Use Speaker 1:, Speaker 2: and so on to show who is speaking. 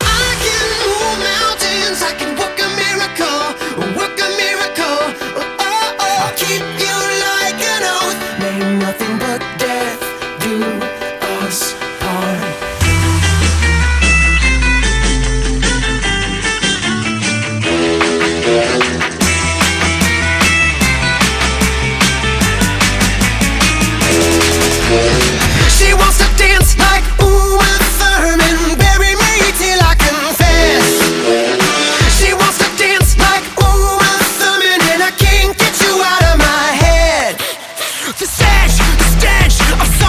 Speaker 1: I stench of